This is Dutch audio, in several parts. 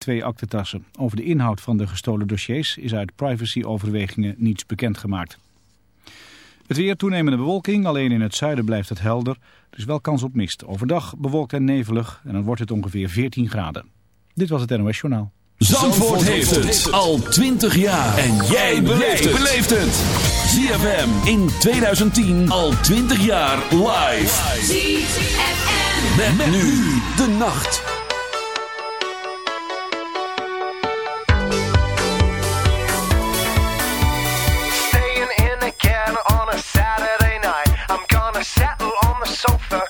twee aktetassen. Over de inhoud van de gestolen dossiers is uit privacyoverwegingen niets bekendgemaakt. Het weer toenemende bewolking, alleen in het zuiden blijft het helder. dus wel kans op mist. Overdag bewolkt en nevelig en dan wordt het ongeveer 14 graden. Dit was het NOS Journaal. Zandvoort, heeft, het. al 20 jaar. En jij beleeft het. ZFM in 2010 al 20 jaar live. ZFM. Nu de nacht. sofa.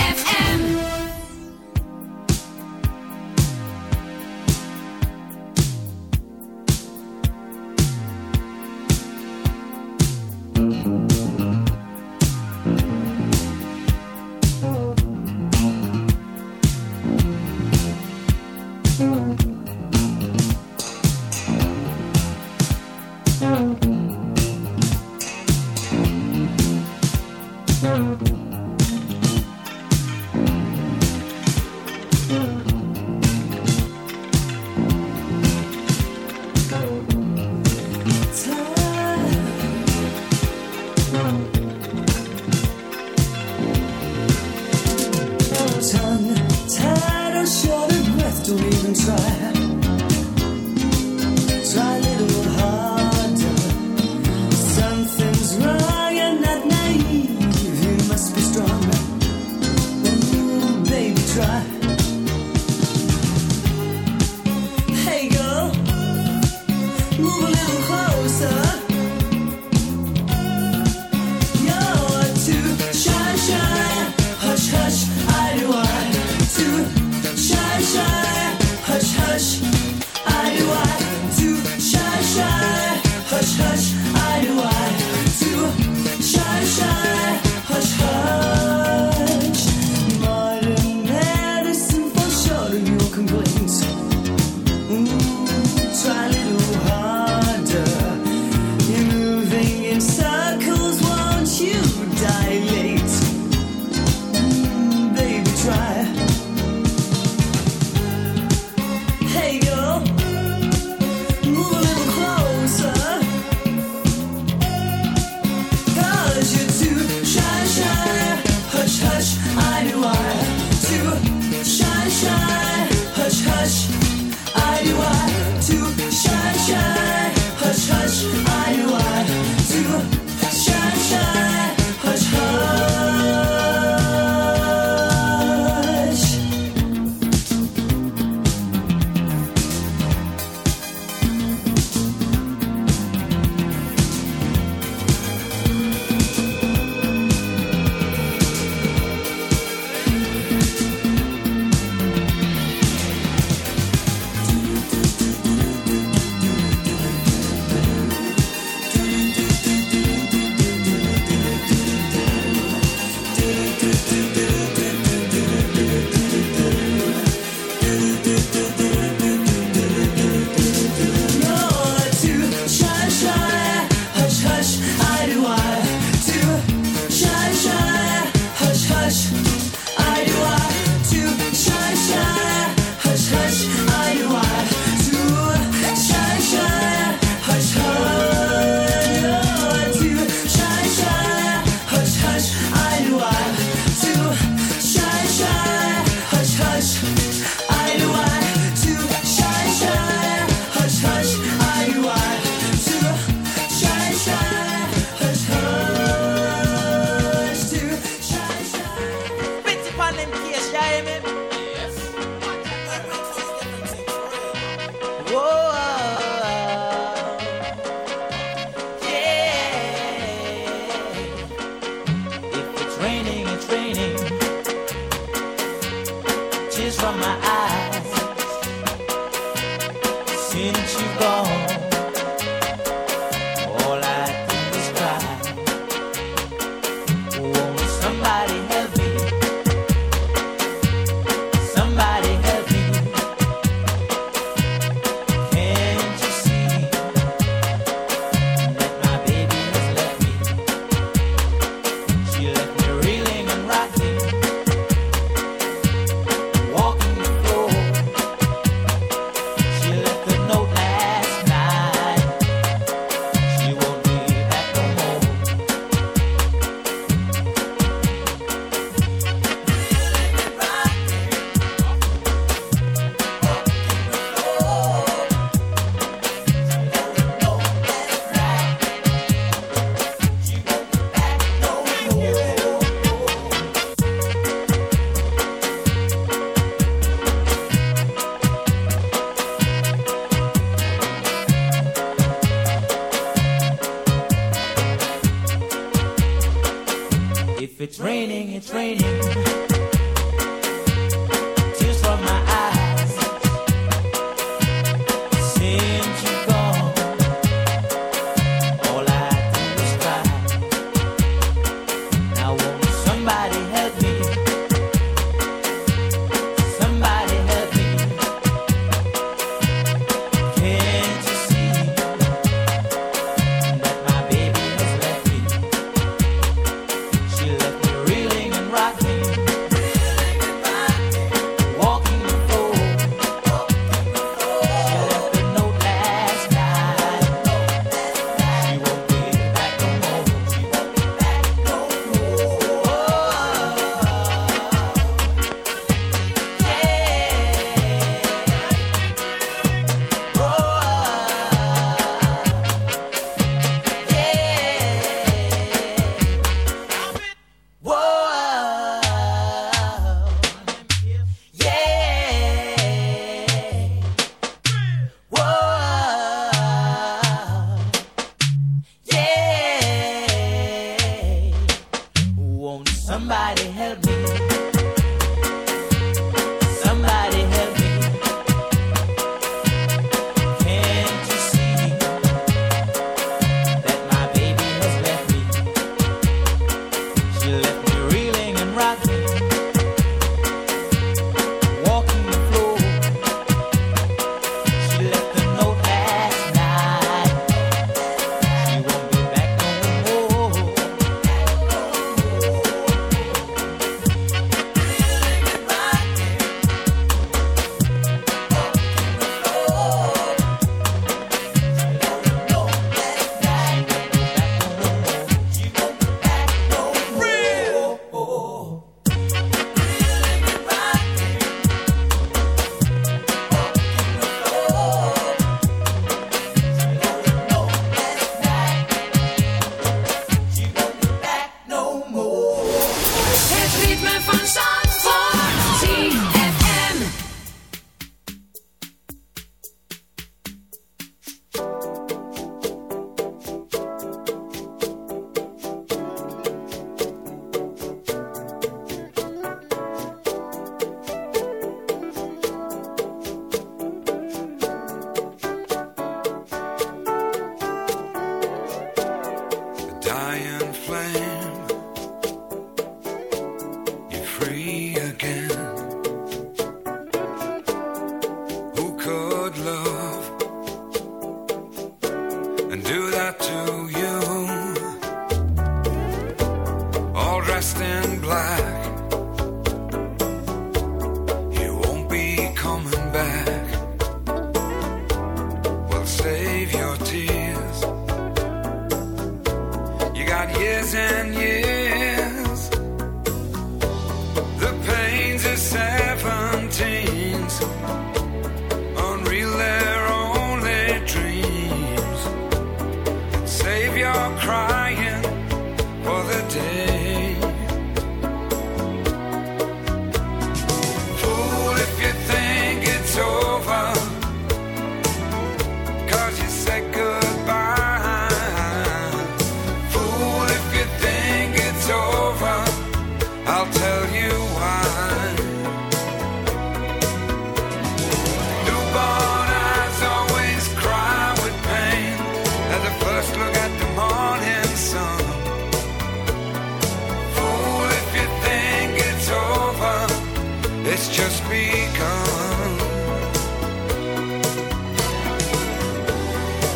It's just become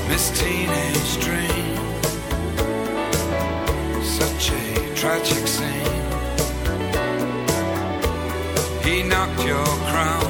This teenage dream, such a tragic scene. He knocked your crown.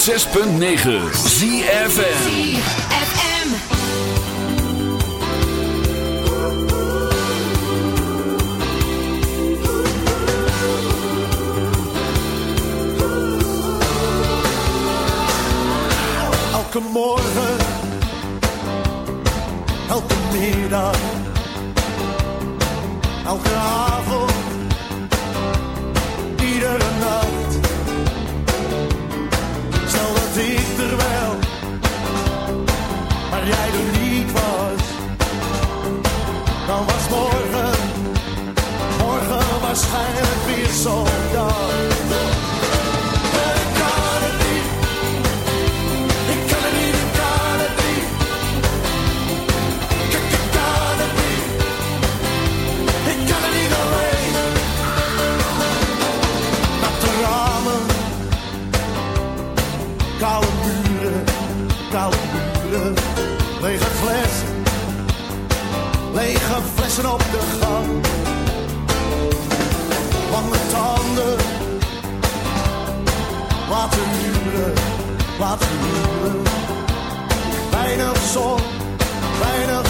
106.9 ZFN elke morgen, elke middag, elke avond. was morgen, morgen waarschijnlijk weer zo'n dag. op de gang. Lange tanden, wat een huwelijk, wat een huwelijk. Weinig zon, weinig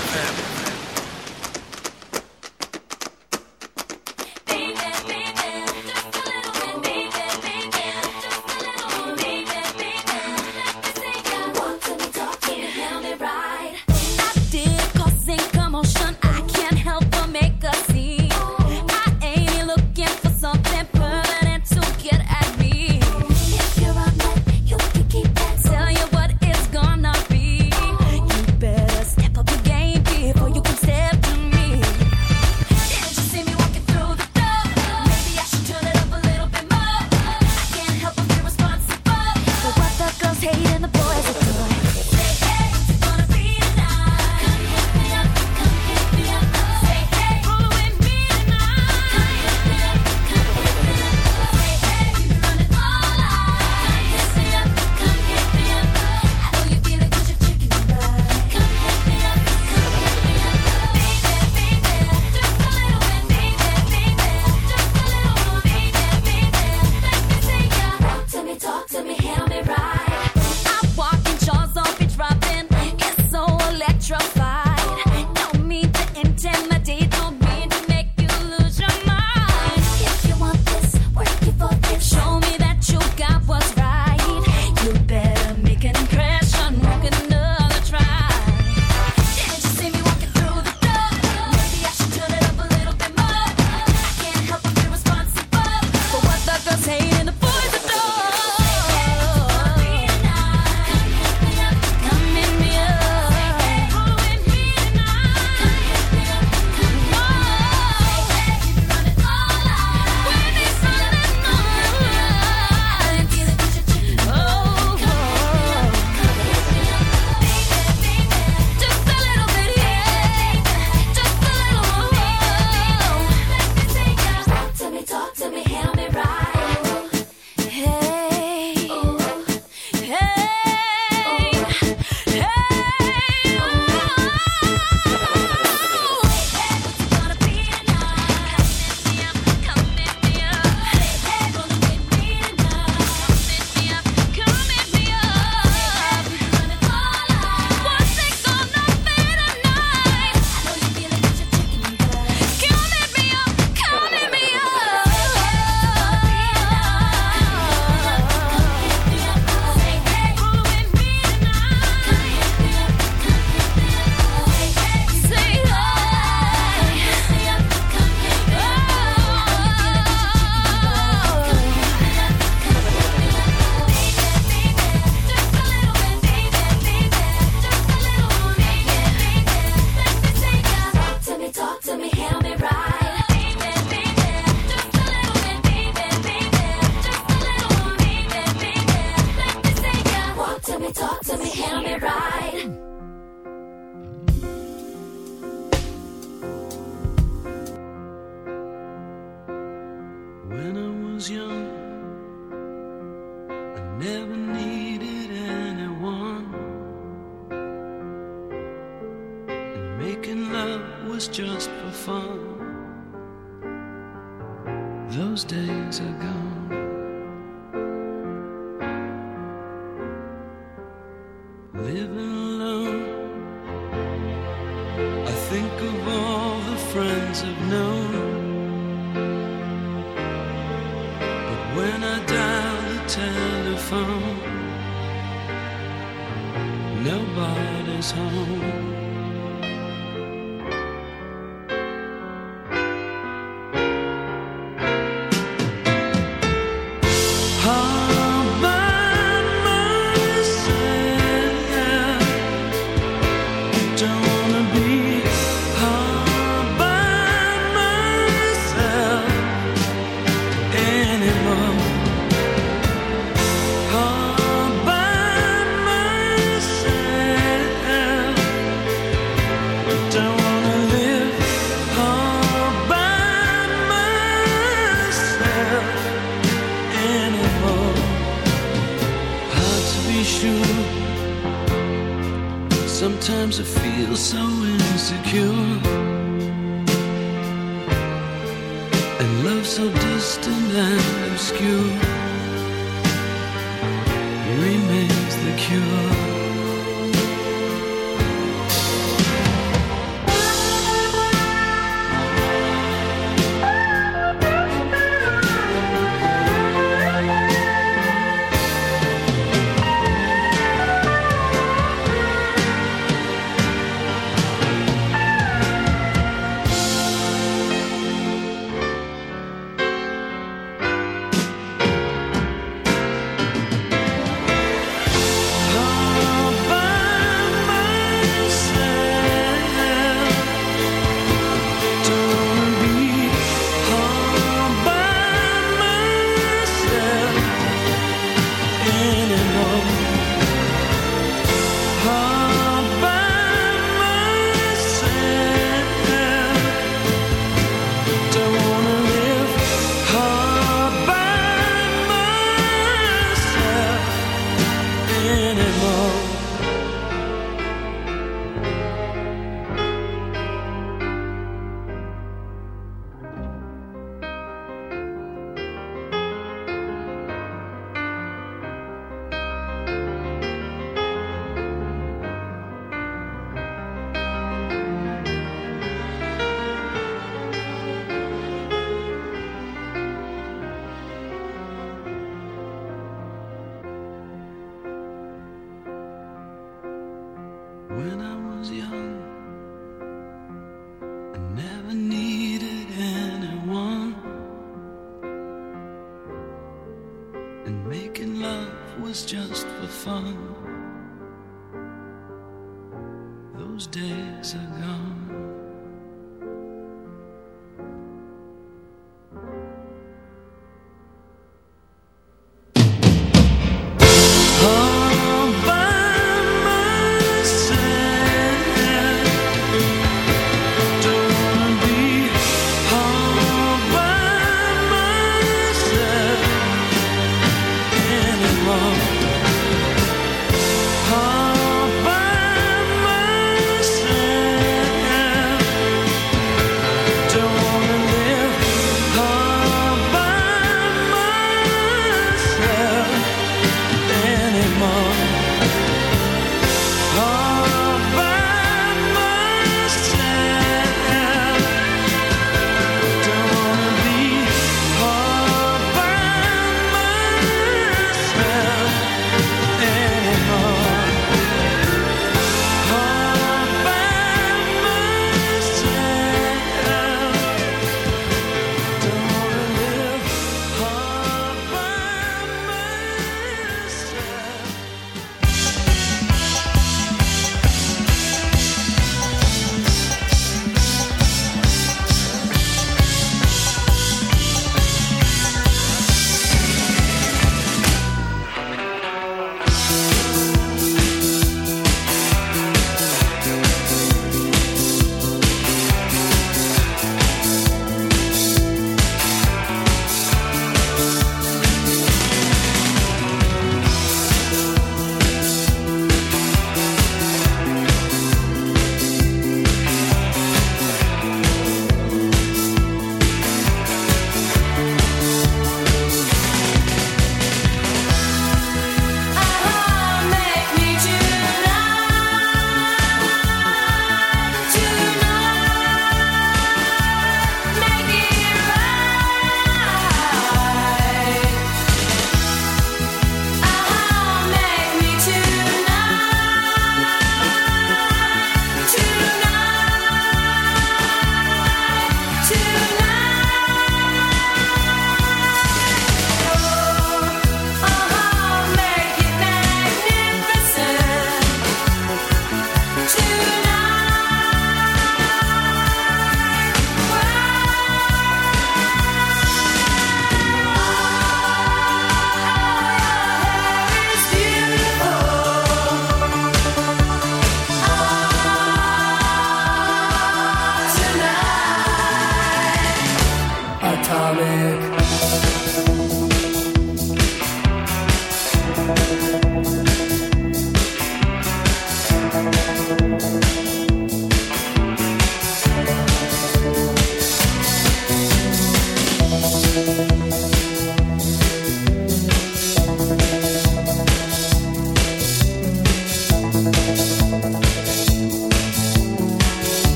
never needed anyone. And making love was just for fun. Those days are gone.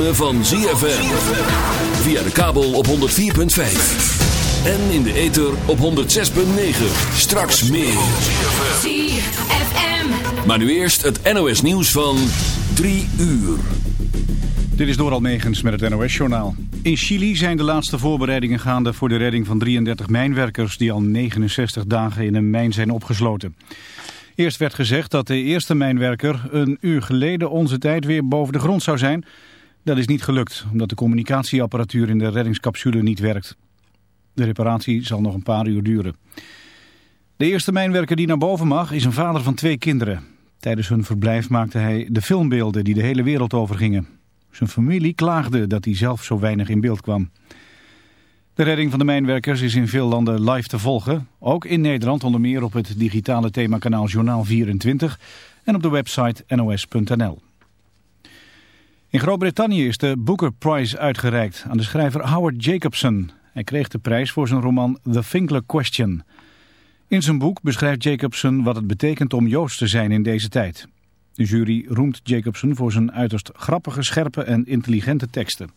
Ritme van ZFM. Via de kabel op 104.5. En in de ether op 106.9. Straks meer. ZFM. Maar nu eerst het NOS nieuws van 3 uur. Dit is Doral Megens met het NOS-journaal. In Chili zijn de laatste voorbereidingen gaande voor de redding van 33 mijnwerkers... die al 69 dagen in een mijn zijn opgesloten. Eerst werd gezegd dat de eerste mijnwerker een uur geleden onze tijd weer boven de grond zou zijn. Dat is niet gelukt, omdat de communicatieapparatuur in de reddingscapsule niet werkt. De reparatie zal nog een paar uur duren. De eerste mijnwerker die naar boven mag is een vader van twee kinderen. Tijdens hun verblijf maakte hij de filmbeelden die de hele wereld overgingen. Zijn familie klaagde dat hij zelf zo weinig in beeld kwam. De redding van de mijnwerkers is in veel landen live te volgen. Ook in Nederland onder meer op het digitale themakanaal Journaal 24 en op de website nos.nl. In Groot-Brittannië is de Booker Prize uitgereikt aan de schrijver Howard Jacobson. Hij kreeg de prijs voor zijn roman The Finkler Question. In zijn boek beschrijft Jacobson wat het betekent om Joods te zijn in deze tijd. De jury roemt Jacobson voor zijn uiterst grappige, scherpe en intelligente teksten.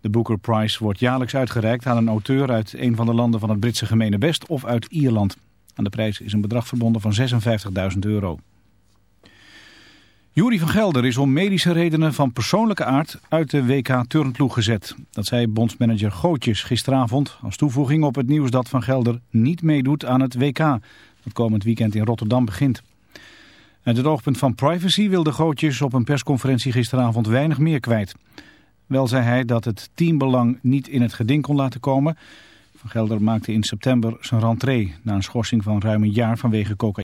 De Booker Prize wordt jaarlijks uitgereikt aan een auteur uit een van de landen van het Britse gemene best of uit Ierland. Aan de prijs is een bedrag verbonden van 56.000 euro. Jury van Gelder is om medische redenen van persoonlijke aard uit de WK turnploeg gezet. Dat zei bondsmanager Gootjes gisteravond als toevoeging op het nieuws dat Van Gelder niet meedoet aan het WK. Dat komend weekend in Rotterdam begint. Uit het oogpunt van privacy wilde Gootjes op een persconferentie gisteravond weinig meer kwijt. Wel zei hij dat het teambelang niet in het geding kon laten komen. Van Gelder maakte in september zijn rentree na een schorsing van ruim een jaar vanwege cocaïne.